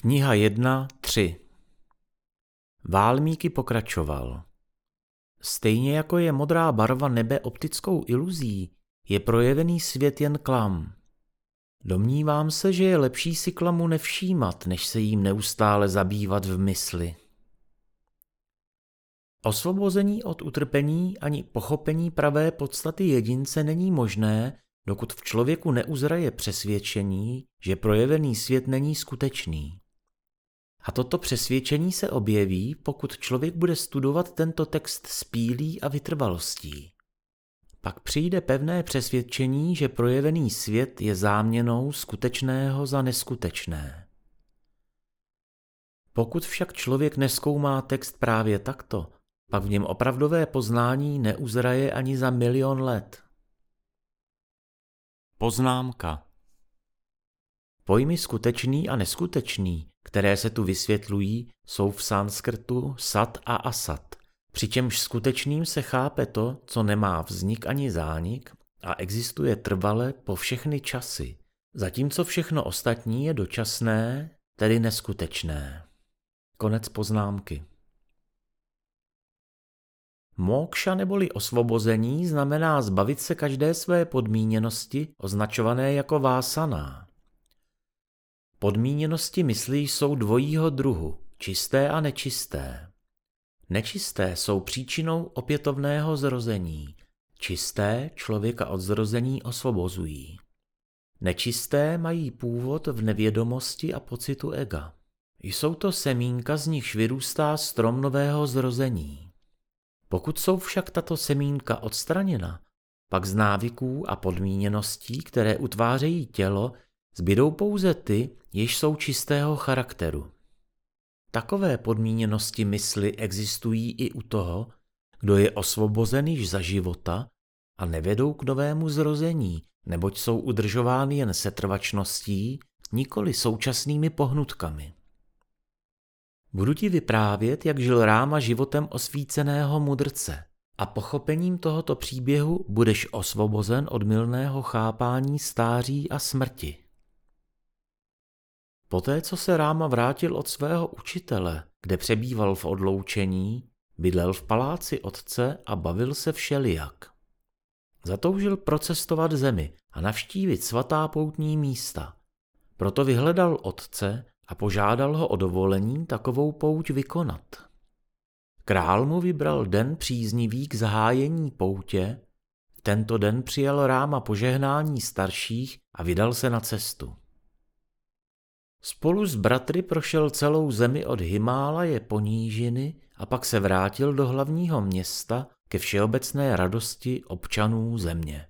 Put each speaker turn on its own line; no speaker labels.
Kniha 1, 3 Válmíky pokračoval. Stejně jako je modrá barva nebe optickou iluzí, je projevený svět jen klam. Domnívám se, že je lepší si klamu nevšímat, než se jím neustále zabývat v mysli. Osvobození od utrpení ani pochopení pravé podstaty jedince není možné, dokud v člověku neuzraje přesvědčení, že projevený svět není skutečný. A toto přesvědčení se objeví, pokud člověk bude studovat tento text s pílí a vytrvalostí. Pak přijde pevné přesvědčení, že projevený svět je záměnou skutečného za neskutečné. Pokud však člověk neskoumá text právě takto, pak v něm opravdové poznání neuzraje ani za milion let. Poznámka Pojmy skutečný a neskutečný, které se tu vysvětlují, jsou v sanskrtu sat a asat, přičemž skutečným se chápe to, co nemá vznik ani zánik a existuje trvale po všechny časy, zatímco všechno ostatní je dočasné, tedy neskutečné. Konec poznámky. Mokša neboli osvobození znamená zbavit se každé své podmíněnosti, označované jako vásaná. Podmíněnosti myslí jsou dvojího druhu, čisté a nečisté. Nečisté jsou příčinou opětovného zrození, čisté člověka od zrození osvobozují. Nečisté mají původ v nevědomosti a pocitu ega. Jsou to semínka, z nichž vyrůstá strom nového zrození. Pokud jsou však tato semínka odstraněna, pak z návyků a podmíněností, které utvářejí tělo, zbydou pouze ty, jež jsou čistého charakteru. Takové podmíněnosti mysli existují i u toho, kdo je osvobozen již za života a nevedou k novému zrození, neboť jsou udržovány jen setrvačností, nikoli současnými pohnutkami. Budu ti vyprávět, jak žil Ráma životem osvíceného mudrce a pochopením tohoto příběhu budeš osvobozen od milného chápání stáří a smrti. Poté, co se Ráma vrátil od svého učitele, kde přebýval v odloučení, bydlel v paláci otce a bavil se všelijak. Zatoužil procestovat zemi a navštívit svatá poutní místa. Proto vyhledal otce a požádal ho o dovolení takovou pouť vykonat. Král mu vybral den příznivý k zahájení poutě, tento den přijal ráma požehnání starších a vydal se na cestu. Spolu s bratry prošel celou zemi od Himálaje po nížiny a pak se vrátil do hlavního města ke všeobecné radosti občanů země.